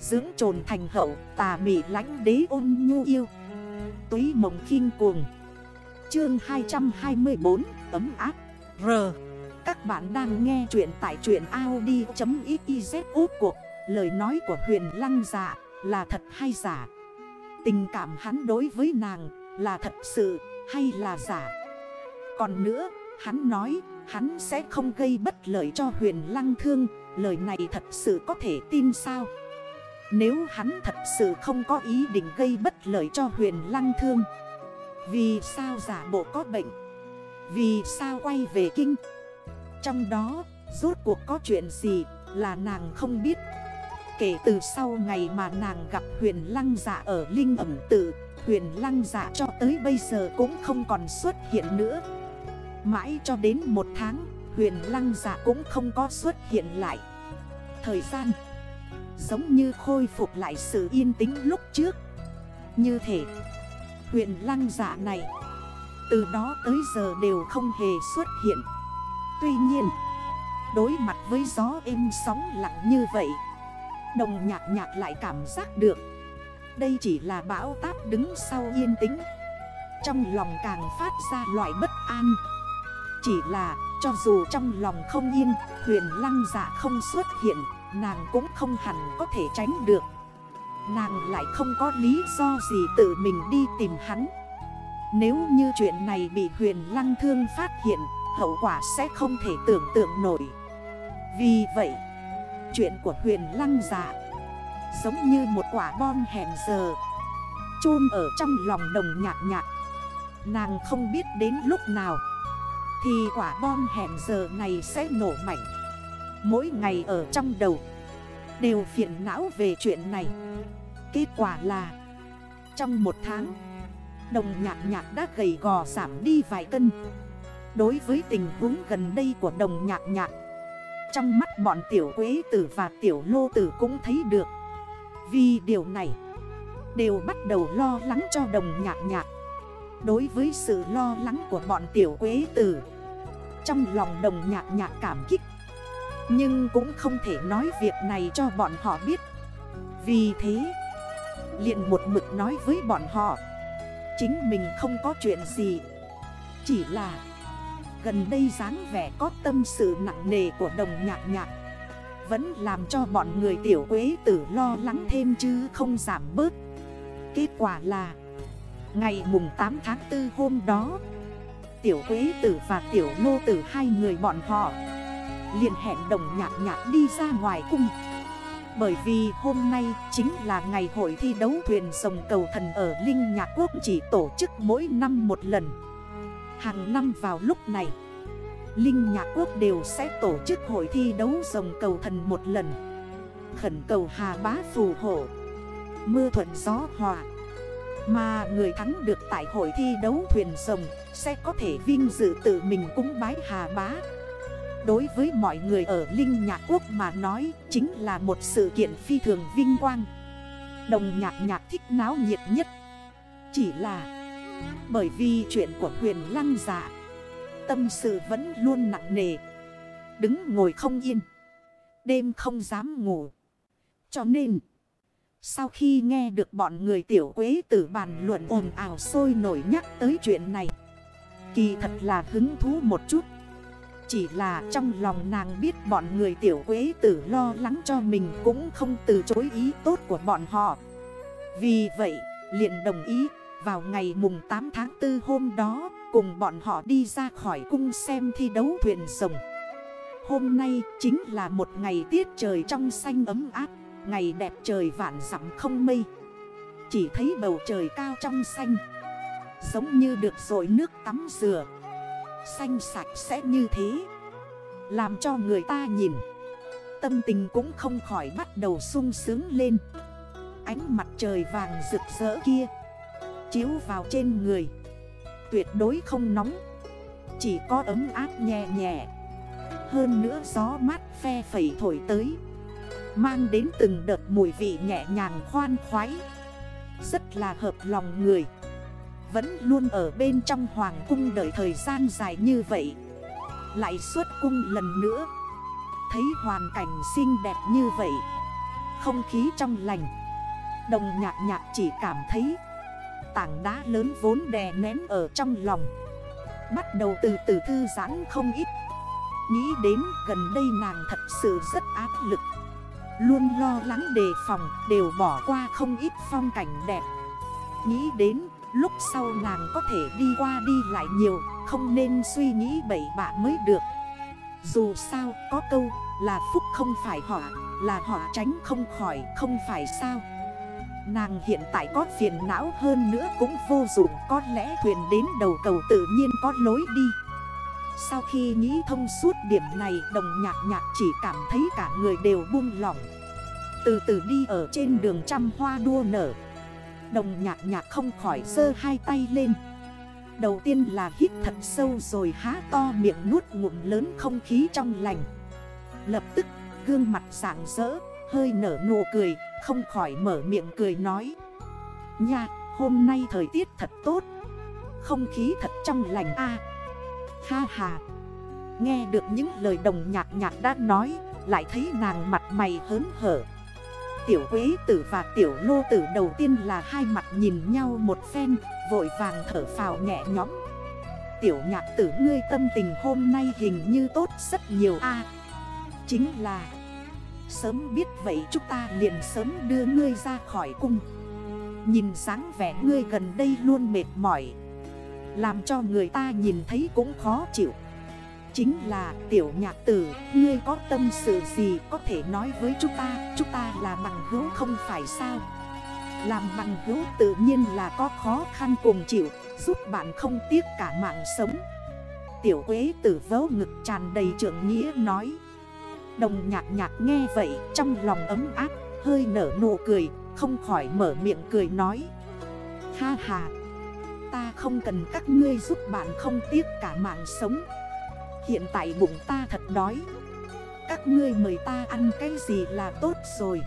Dưỡng trồn thành hậu, tà mị lánh đế ôn nhu yêu. Túy mộng khinh cuồng. Chương 224 ấm áp R. Các bạn đang nghe chuyện tại truyện Audi.xyz út cuộc. Lời nói của huyền lăng dạ là thật hay giả? Tình cảm hắn đối với nàng là thật sự hay là giả? Còn nữa, hắn nói hắn sẽ không gây bất lợi cho huyền lăng thương. Lời này thật sự có thể tin sao? Nếu hắn thật sự không có ý định gây bất lợi cho huyền lăng thương, Vì sao giả bộ có bệnh? Vì sao quay về kinh? Trong đó, rốt cuộc có chuyện gì là nàng không biết? Kể từ sau ngày mà nàng gặp huyền lăng giả ở Linh ẩm tự, Huyền lăng giả cho tới bây giờ cũng không còn xuất hiện nữa. Mãi cho đến một tháng, Huyền lăng giả cũng không có xuất hiện lại. Thời gian Giống như khôi phục lại sự yên tĩnh lúc trước. Như thể, Huyền lăng dạ này, Từ đó tới giờ đều không hề xuất hiện. Tuy nhiên, Đối mặt với gió êm sóng lặng như vậy, Đồng nhạc nhạc lại cảm giác được. Đây chỉ là bão táp đứng sau yên tĩnh. Trong lòng càng phát ra loại bất an. Chỉ là, cho dù trong lòng không yên, Huyền lăng dạ không xuất hiện. Nàng cũng không hẳn có thể tránh được. Nàng lại không có lý do gì tự mình đi tìm hắn. Nếu như chuyện này bị huyền lăng thương phát hiện, Hậu quả sẽ không thể tưởng tượng nổi. Vì vậy, Chuyện của huyền lăng dạ Giống như một quả bom hẹn giờ, chôn ở trong lòng đồng nhạc nhạc. Nàng không biết đến lúc nào, Thì quả bom hẹn giờ này sẽ nổ mạnh. Mỗi ngày ở trong đầu. Đều phiền não về chuyện này. Kết quả là, Trong một tháng, Đồng nhạc nhạc đã gầy gò giảm đi vài cân. Đối với tình huống gần đây của đồng nhạc nhạc, Trong mắt bọn tiểu quế tử và tiểu lô tử cũng thấy được. Vì điều này, Đều bắt đầu lo lắng cho đồng nhạc nhạc. Đối với sự lo lắng của bọn tiểu quế tử, Trong lòng đồng nhạc nhạc cảm kích nhưng cũng không thể nói việc này cho bọn họ biết. Vì thế, liền một mực nói với bọn họ, Chính mình không có chuyện gì. Chỉ là Gần đây dáng vẻ có tâm sự nặng nề của đồng nhạc nhạc, Vẫn làm cho bọn người tiểu quế tử lo lắng thêm chứ không giảm bớt. Kết quả là, Ngày mùng 8 tháng 4 hôm đó, Tiểu quế tử và tiểu lô tử hai người bọn họ liền hẹn đồng nhạc nhạc đi ra ngoài cung. Bởi vì hôm nay chính là ngày hội thi đấu thuyền sồng cầu thần ở Linh Nhạc Quốc chỉ tổ chức mỗi năm một lần. Hàng năm vào lúc này, Linh Nhạc Quốc đều sẽ tổ chức hội thi đấu rồng cầu thần một lần. Khẩn cầu Hà Bá phù hộ, Mưa thuận gió hòa. Mà người thắng được tại hội thi đấu thuyền rồng Sẽ có thể vinh dự tự mình cúng bái Hà Bá. Đối với mọi người ở Linh Nhạc Quốc mà nói, Chính là một sự kiện phi thường vinh quang. Đồng nhạc nhạc thích náo nhiệt nhất Chỉ là Bởi vì chuyện của huyền lăng giả Tâm sự vẫn luôn nặng nề, Đứng ngồi không yên, Đêm không dám ngủ. Cho nên, Sau khi nghe được bọn người tiểu quế tử bàn luận ồn ào sôi nổi nhắc tới chuyện này, Kỳ thật là hứng thú một chút chỉ là trong lòng nàng biết bọn người tiểu quế tử lo lắng cho mình cũng không từ chối ý tốt của bọn họ. Vì vậy, liền đồng ý, vào ngày mùng 8 tháng 4 hôm đó, cùng bọn họ đi ra khỏi cung xem thi đấu thuyền rồng. Hôm nay chính là một ngày tiết trời trong xanh ấm áp, ngày đẹp trời vạn dặm không mây. Chỉ thấy bầu trời cao trong xanh, giống như được rồi nước tắm rửa. Xanh sạch sẽ như thế. Làm cho người ta nhìn. Tâm tình cũng không khỏi bắt đầu sung sướng lên. Ánh mặt trời vàng rực rỡ kia. Chiếu vào trên người. Tuyệt đối không nóng. Chỉ có ấm áp nhẹ nhẹ. Hơn nữa gió mát phe phẩy thổi tới. Mang đến từng đợt mùi vị nhẹ nhàng khoan khoái. Rất là hợp lòng người vẫn luôn ở bên trong hoàng cung đợi thời gian dài như vậy. Lại xuất cung lần nữa. Thấy hoàn cảnh xinh đẹp như vậy. Không khí trong lành. Đồng nhạc nhạc chỉ cảm thấy Tảng đá lớn vốn đè nén ở trong lòng. Bắt đầu từ từ thư giãn không ít. Nghĩ đến gần đây nàng thật sự rất áp lực. Luôn lo lắng đề phòng, Đều bỏ qua không ít phong cảnh đẹp. Nghĩ đến lúc sau nàng có thể đi qua đi lại nhiều, Không nên suy nghĩ bậy bạ mới được. Dù sao, có câu là phúc không phải họa, Là họa tránh không khỏi không phải sao. Nàng hiện tại có phiền não hơn nữa cũng vô dụng, Có lẽ thuyền đến đầu cầu tự nhiên có lối đi. Sau khi nghĩ thông suốt điểm này, Đồng nhạc nhạc chỉ cảm thấy cả người đều buông lỏng. Từ từ đi ở trên đường trăm hoa đua nở. Đồng nhạc nhạc không khỏi sơ hai tay lên. Đầu tiên là hít thật sâu rồi há to miệng nuốt ngụm lớn không khí trong lành. Lập tức, gương mặt sảng rỡ, Hơi nở nụ cười, Không khỏi mở miệng cười nói. Nha, hôm nay thời tiết thật tốt. Không khí thật trong lành a. Ha ha. Nghe được những lời đồng nhạc nhạc đã nói, Lại thấy nàng mặt mày hớn hở. Tiểu quế tử và tiểu lô tử đầu tiên là hai mặt nhìn nhau một phen, Vội vàng thở phào nhẹ nhõm. Tiểu nhạc tử, ngươi tâm tình hôm nay hình như tốt rất nhiều a. Chính là, Sớm biết vậy chúng ta liền sớm đưa ngươi ra khỏi cung. Nhìn sáng vẻ ngươi gần đây luôn mệt mỏi, Làm cho người ta nhìn thấy cũng khó chịu. Chính là tiểu nhạc tử, Ngươi có tâm sự gì có thể nói với chúng ta? Chúng ta là bằng hữu không phải sao? Làm bằng hữu tự nhiên là có khó khăn cùng chịu, Giúp bạn không tiếc cả mạng sống. Tiểu quế tử vớ ngực tràn đầy trưởng nghĩa nói. Đồng nhạc nhạc nghe vậy, trong lòng ấm áp, Hơi nở nụ cười, Không khỏi mở miệng cười nói. Ha ha, Ta không cần các ngươi giúp bạn không tiếc cả mạng sống. Hiện tại bụng ta thật đói. Các ngươi mời ta ăn cái gì là tốt rồi.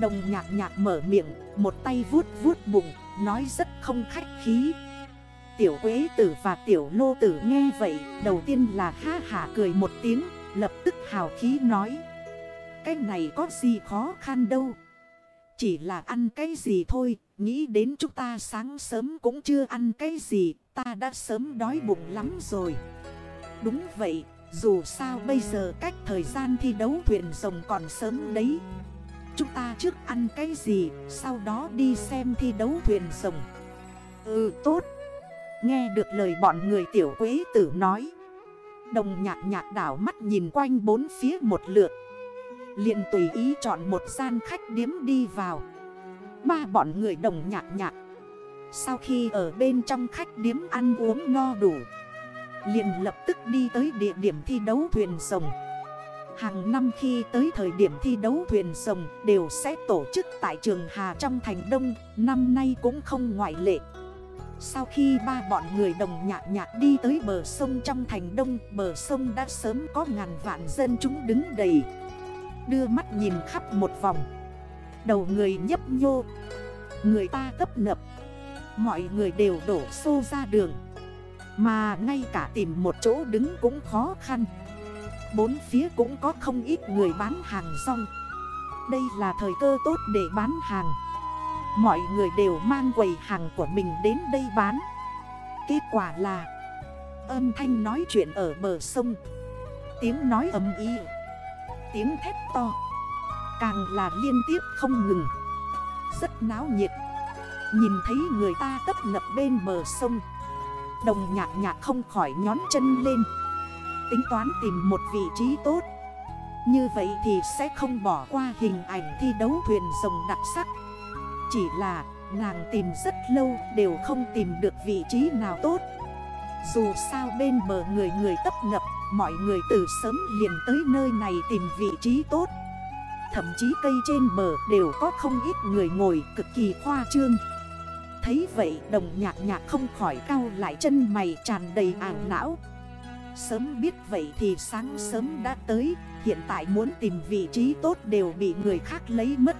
Đồng nhạc nhạc mở miệng, Một tay vuốt vuốt bụng, Nói rất không khách khí. Tiểu quế tử và tiểu lô tử nghe vậy, Đầu tiên là ha hả cười một tiếng, Lập tức hào khí nói. Cái này có gì khó khăn đâu. Chỉ là ăn cái gì thôi, Nghĩ đến chúng ta sáng sớm cũng chưa ăn cái gì, Ta đã sớm đói bụng lắm rồi. Đúng vậy, Dù sao bây giờ cách thời gian thi đấu thuyền rồng còn sớm đấy. Chúng ta trước ăn cái gì, Sau đó đi xem thi đấu thuyền rồng. Ừ tốt. Nghe được lời bọn người tiểu quế tử nói. Đồng nhạc nhạc đảo mắt nhìn quanh bốn phía một lượt. Liền tùy ý chọn một gian khách điếm đi vào. Ba bọn người đồng nhạc nhạc. Sau khi ở bên trong khách điếm ăn uống no đủ liền lập tức đi tới địa điểm thi đấu thuyền rồng. Hàng năm khi tới thời điểm thi đấu thuyền rồng đều sẽ tổ chức tại trường Hà trong thành Đông, Năm nay cũng không ngoại lệ. Sau khi ba bọn người đồng nhạc nhạc đi tới bờ sông trong thành đông, Bờ sông đã sớm có ngàn vạn dân chúng đứng đầy. Đưa mắt nhìn khắp một vòng. Đầu người nhấp nhô. Người ta tấp nập. Mọi người đều đổ xô ra đường. Mà ngay cả tìm một chỗ đứng cũng khó khăn. Bốn phía cũng có không ít người bán hàng rong. Đây là thời cơ tốt để bán hàng. Mọi người đều mang quầy hàng của mình đến đây bán. Kết quả là, Âm thanh nói chuyện ở bờ sông. Tiếng nói ấm y Tiếng thét to. Càng là liên tiếp không ngừng. Rất náo nhiệt. Nhìn thấy người ta tấp nập bên bờ sông. Đồng nhạc nhạc không khỏi nhón chân lên. Tính toán tìm một vị trí tốt. Như vậy thì sẽ không bỏ qua hình ảnh thi đấu thuyền rồng đặc sắc. Chỉ là nàng tìm rất lâu đều không tìm được vị trí nào tốt. Dù sao bên bờ người người tấp nập, Mọi người từ sớm liền tới nơi này tìm vị trí tốt. Thậm chí cây trên bờ đều có không ít người ngồi cực kỳ khoa trương. Thấy vậy đồng nhạc nhạc không khỏi cao lại chân mày tràn đầy ảo não. Sớm biết vậy thì sáng sớm đã tới Hiện tại muốn tìm vị trí tốt đều bị người khác lấy mất.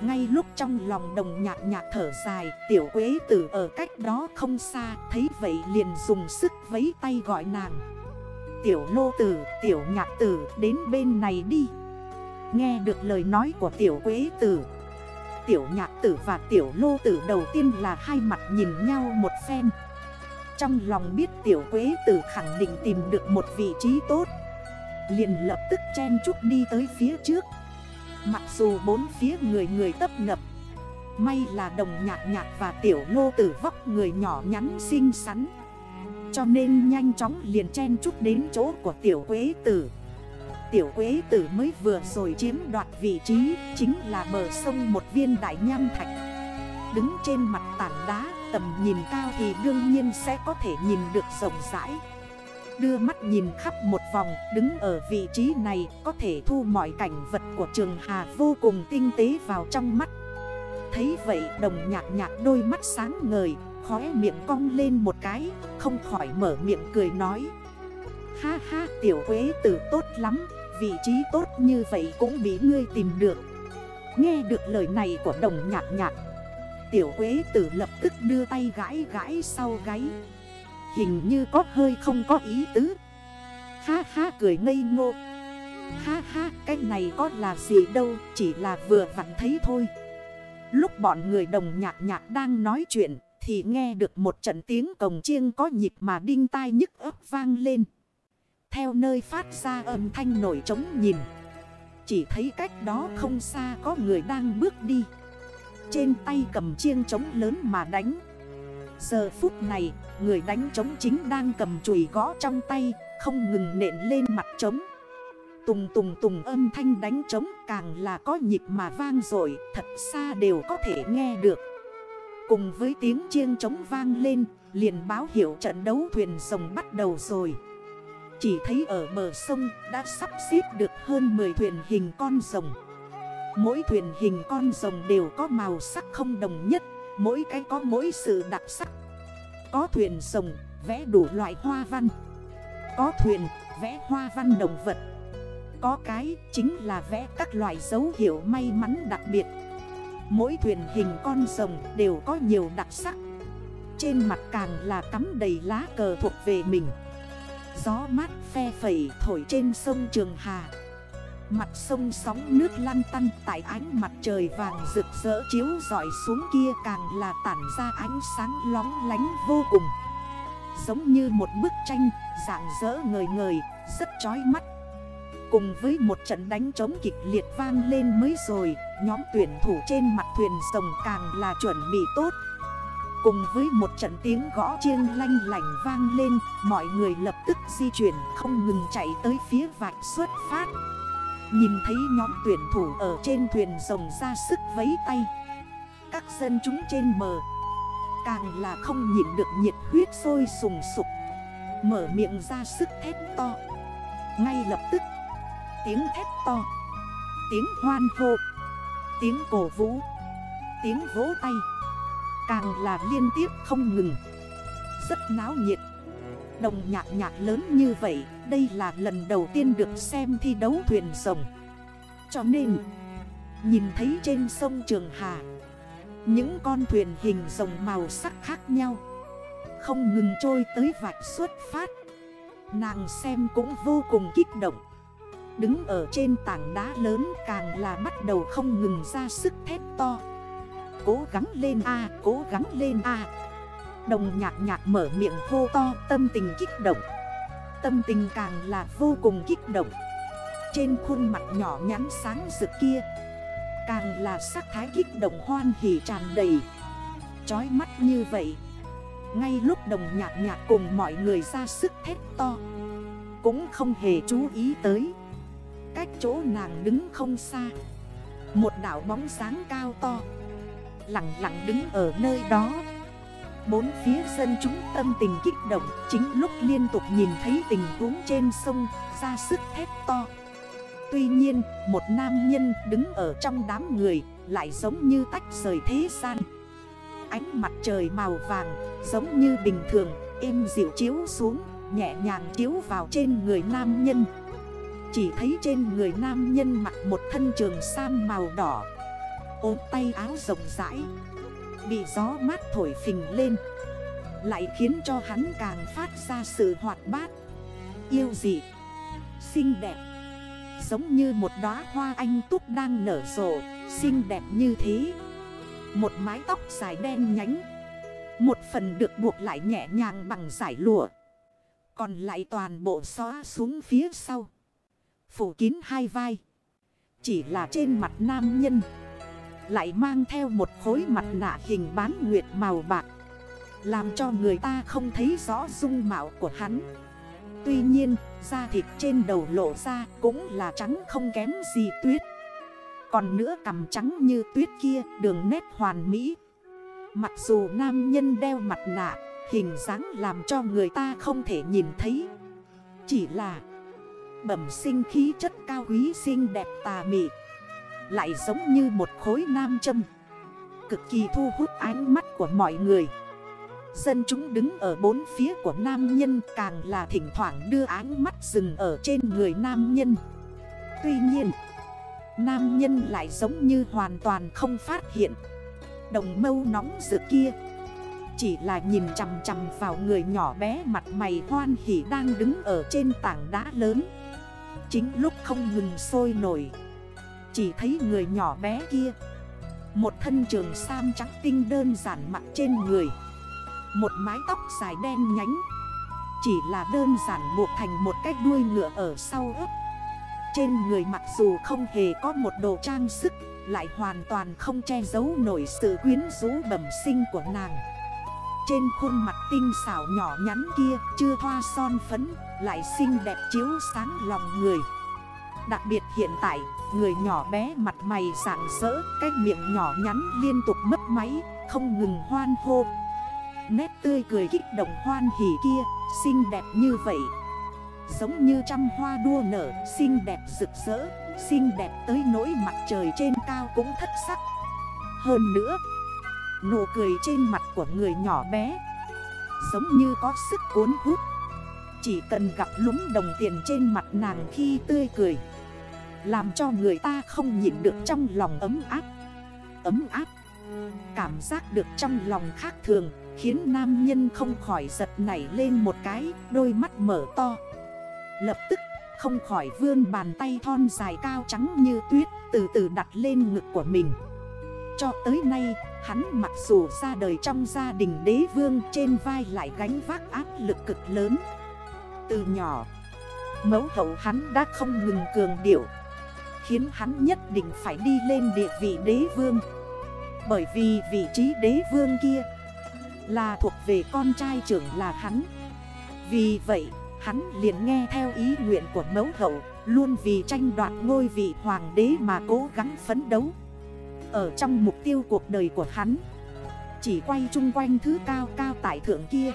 Ngay lúc trong lòng đồng nhạc nhạc thở dài Tiểu quế tử ở cách đó không xa Thấy vậy liền dùng sức vấy tay gọi nàng. Tiểu lô tử, tiểu nhạc tử đến bên này đi. Nghe được lời nói của tiểu quế tử Tiểu nhạc tử và tiểu lô tử đầu tiên là hai mặt nhìn nhau một phen. Trong lòng biết tiểu quế tử khẳng định tìm được một vị trí tốt. Liền lập tức chen chút đi tới phía trước. Mặc dù bốn phía người người tấp nập, May là đồng nhạc nhạc và tiểu lô tử vóc người nhỏ nhắn xinh xắn. Cho nên nhanh chóng liền chen chút đến chỗ của tiểu quế tử. Tiểu quế tử mới vừa rồi chiếm đoạt vị trí, Chính là bờ sông một viên đại nham thạch. Đứng trên mặt tảng đá, tầm nhìn cao thì đương nhiên sẽ có thể nhìn được rộng rãi. Đưa mắt nhìn khắp một vòng, Đứng ở vị trí này có thể thu mọi cảnh vật của trường Hà vô cùng tinh tế vào trong mắt. Thấy vậy, đồng nhạc nhạc đôi mắt sáng ngời, Khóe miệng cong lên một cái, Không khỏi mở miệng cười nói. Ha ha, tiểu quế tử tốt lắm Vị trí tốt như vậy cũng bị ngươi tìm được. Nghe được lời này của đồng nhạc nhạc, Tiểu quế tử lập tức đưa tay gãi gãi sau gáy. Hình như có hơi không có ý tứ. Ha ha cười ngây ngô. Ha ha, cái này có là gì đâu, Chỉ là vừa vặn thấy thôi. Lúc bọn người đồng nhạc nhạc đang nói chuyện, Thì nghe được một trận tiếng cồng chiêng có nhịp mà đinh tai nhức ấp vang lên. Theo nơi phát ra âm thanh nổi trống nhìn Chỉ thấy cách đó không xa có người đang bước đi Trên tay cầm chiêng trống lớn mà đánh Giờ phút này, người đánh trống chính đang cầm chùy gõ trong tay, không ngừng nện lên mặt trống. Tùng tùng tùng âm thanh đánh trống càng là có nhịp mà vang rồi, thật xa đều có thể nghe được. Cùng với tiếng chiêng trống vang lên, liền báo hiệu trận đấu thuyền rồng bắt đầu rồi. Chỉ thấy ở bờ sông đã sắp xếp được hơn 10 thuyền hình con rồng. Mỗi thuyền hình con rồng đều có màu sắc không đồng nhất, Mỗi cái có mỗi sự đặc sắc. Có thuyền rồng vẽ đủ loại hoa văn, Có thuyền vẽ hoa văn động vật, Có cái chính là vẽ các loại dấu hiệu may mắn đặc biệt. Mỗi thuyền hình con rồng đều có nhiều đặc sắc, Trên mặt càng là cắm đầy lá cờ thuộc về mình. Gió mát phe phẩy thổi trên sông Trường Hà. Mặt sông sóng nước lăn tăn tại ánh mặt trời vàng rực rỡ chiếu dọi xuống kia càng là tản ra ánh sáng lóng lánh vô cùng. Giống như một bức tranh, dạng rỡ ngời ngời, rất chói mắt. Cùng với một trận đánh trống kịch liệt vang lên mới rồi, Nhóm tuyển thủ trên mặt thuyền rồng càng là chuẩn bị tốt. Cùng với một trận tiếng gõ chiêng lanh lành vang lên, Mọi người lập tức di chuyển không ngừng chạy tới phía vạch xuất phát. Nhìn thấy nhóm tuyển thủ ở trên thuyền rồng ra sức vấy tay. Các dân chúng trên bờ, Càng là không nhịn được nhiệt huyết sôi sùng sục. Mở miệng ra sức thét to. Ngay lập tức, Tiếng thét to. Tiếng hoan hô. Tiếng cổ vũ. Tiếng vỗ tay. Càng là liên tiếp không ngừng. Rất náo nhiệt. Đồng nhạc nhạc lớn như vậy, Đây là lần đầu tiên được xem thi đấu thuyền rồng. Cho nên, Nhìn thấy trên sông Trường Hà, Những con thuyền hình rồng màu sắc khác nhau, Không ngừng trôi tới vạch xuất phát. Nàng xem cũng vô cùng kích động. Đứng ở trên tảng đá lớn càng là bắt đầu không ngừng ra sức thét to. Cố gắng lên A, cố gắng lên A. Đồng nhạc nhạc mở miệng hô to tâm tình kích động. Tâm tình càng là vô cùng kích động. Trên khuôn mặt nhỏ nhắn sáng rực kia Càng là sắc thái kích động hoan hỉ tràn đầy. Chói mắt như vậy Ngay lúc đồng nhạc nhạc cùng mọi người ra sức thét to Cũng không hề chú ý tới. Cách chỗ nàng đứng không xa Một đảo bóng sáng cao to Lặng lặng đứng ở nơi đó. Bốn phía dân chúng tâm tình kích động, Chính lúc liên tục nhìn thấy tình huống trên sông, ra sức thét to. Tuy nhiên, một nam nhân đứng ở trong đám người Lại giống như tách rời thế gian. Ánh mặt trời màu vàng, giống như bình thường, Êm dịu chiếu xuống, Nhẹ nhàng chiếu vào trên người nam nhân. Chỉ thấy trên người nam nhân mặc một thân trường sam màu đỏ ôm tay áo rộng rãi. Bị gió mát thổi phình lên. Lại khiến cho hắn càng phát ra sự hoạt bát. Yêu dị, Xinh đẹp. Giống như một đóa hoa anh túc đang nở rộ, Xinh đẹp như thế. Một mái tóc dài đen nhánh. Một phần được buộc lại nhẹ nhàng bằng giải lụa. Còn lại toàn bộ xóa xuống phía sau. Phủ kín hai vai. Chỉ là trên mặt nam nhân. Lại mang theo một khối mặt nạ hình bán nguyệt màu bạc Làm cho người ta không thấy rõ dung mạo của hắn. Tuy nhiên, da thịt trên đầu lộ ra cũng là trắng không kém gì tuyết. Còn nữa cằm trắng như tuyết kia đường nét hoàn mỹ. Mặc dù nam nhân đeo mặt nạ Hình dáng làm cho người ta không thể nhìn thấy. Chỉ là Bẩm sinh khí chất cao quý xinh đẹp tà mị. Lại giống như một khối nam châm. Cực kỳ thu hút ánh mắt của mọi người. Dân chúng đứng ở bốn phía của nam nhân càng là thỉnh thoảng đưa ánh mắt dừng ở trên người nam nhân. Tuy nhiên, Nam nhân lại giống như hoàn toàn không phát hiện. Đồng mâu nóng giữa kia, Chỉ là nhìn chằm chằm vào người nhỏ bé mặt mày hoan hỉ đang đứng ở trên tảng đá lớn. Chính lúc không ngừng sôi nổi chỉ thấy người nhỏ bé kia. Một thân trường sam trắng tinh đơn giản mặt trên người. Một mái tóc dài đen nhánh. Chỉ là đơn giản buộc thành một cái đuôi ngựa ở sau ớt. Trên người mặc dù không hề có một đồ trang sức, Lại hoàn toàn không che giấu nổi sự quyến rũ bẩm sinh của nàng. Trên khuôn mặt tinh xảo nhỏ nhắn kia Chưa thoa son phấn, Lại xinh đẹp chiếu sáng lòng người. Đặc biệt hiện tại, Người nhỏ bé mặt mày rạng rỡ Cái miệng nhỏ nhắn liên tục mất máy, Không ngừng hoan hô. Nét tươi cười kích động hoan hỉ kia, Xinh đẹp như vậy. Giống như trăm hoa đua nở, Xinh đẹp rực rỡ, Xinh đẹp tới nỗi mặt trời trên cao cũng thất sắc. Hơn nữa, Nụ cười trên mặt của người nhỏ bé Giống như có sức cuốn hút. Chỉ cần gặp lúng đồng tiền trên mặt nàng khi tươi cười làm cho người ta không nhịn được trong lòng ấm áp. Ấm áp. Cảm giác được trong lòng khác thường, Khiến nam nhân không khỏi giật nảy lên một cái, Đôi mắt mở to. Lập tức, không khỏi vươn bàn tay thon dài cao trắng như tuyết, Từ từ đặt lên ngực của mình. Cho tới nay, hắn mặc dù ra đời trong gia đình đế vương, Trên vai lại gánh vác áp lực cực lớn. Từ nhỏ, Mẫu hậu hắn đã không ngừng cường điệu Khiến hắn nhất định phải đi lên địa vị đế vương. Bởi vì vị trí đế vương kia là thuộc về con trai trưởng là hắn. Vì vậy, hắn liền nghe theo ý nguyện của mẫu hậu, Luôn vì tranh đoạt ngôi vị hoàng đế mà cố gắng phấn đấu. Ở trong mục tiêu cuộc đời của hắn, Chỉ quay chung quanh thứ cao cao tại thượng kia,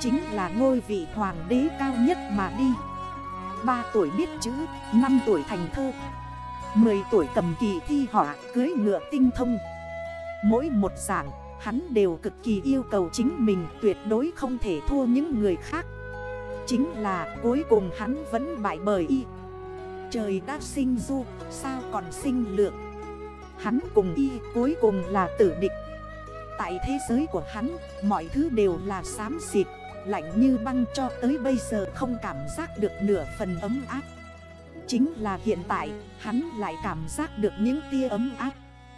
Chính là ngôi vị hoàng đế cao nhất mà đi. 3 tuổi biết chữ, 5 tuổi thành thơ. 10 tuổi cầm kỳ thi họa cưới ngựa tinh thông. Mỗi một giảng Hắn đều cực kỳ yêu cầu chính mình tuyệt đối không thể thua những người khác. Chính là cuối cùng hắn vẫn bại bởi y. Trời đã sinh du, sao còn sinh lượng? Hắn cùng y cuối cùng là tử địch. Tại thế giới của hắn, mọi thứ đều là xám xịt. Lạnh như băng cho tới bây giờ không cảm giác được nửa phần ấm áp. Chính là hiện tại, hắn lại cảm giác được những tia ấm áp.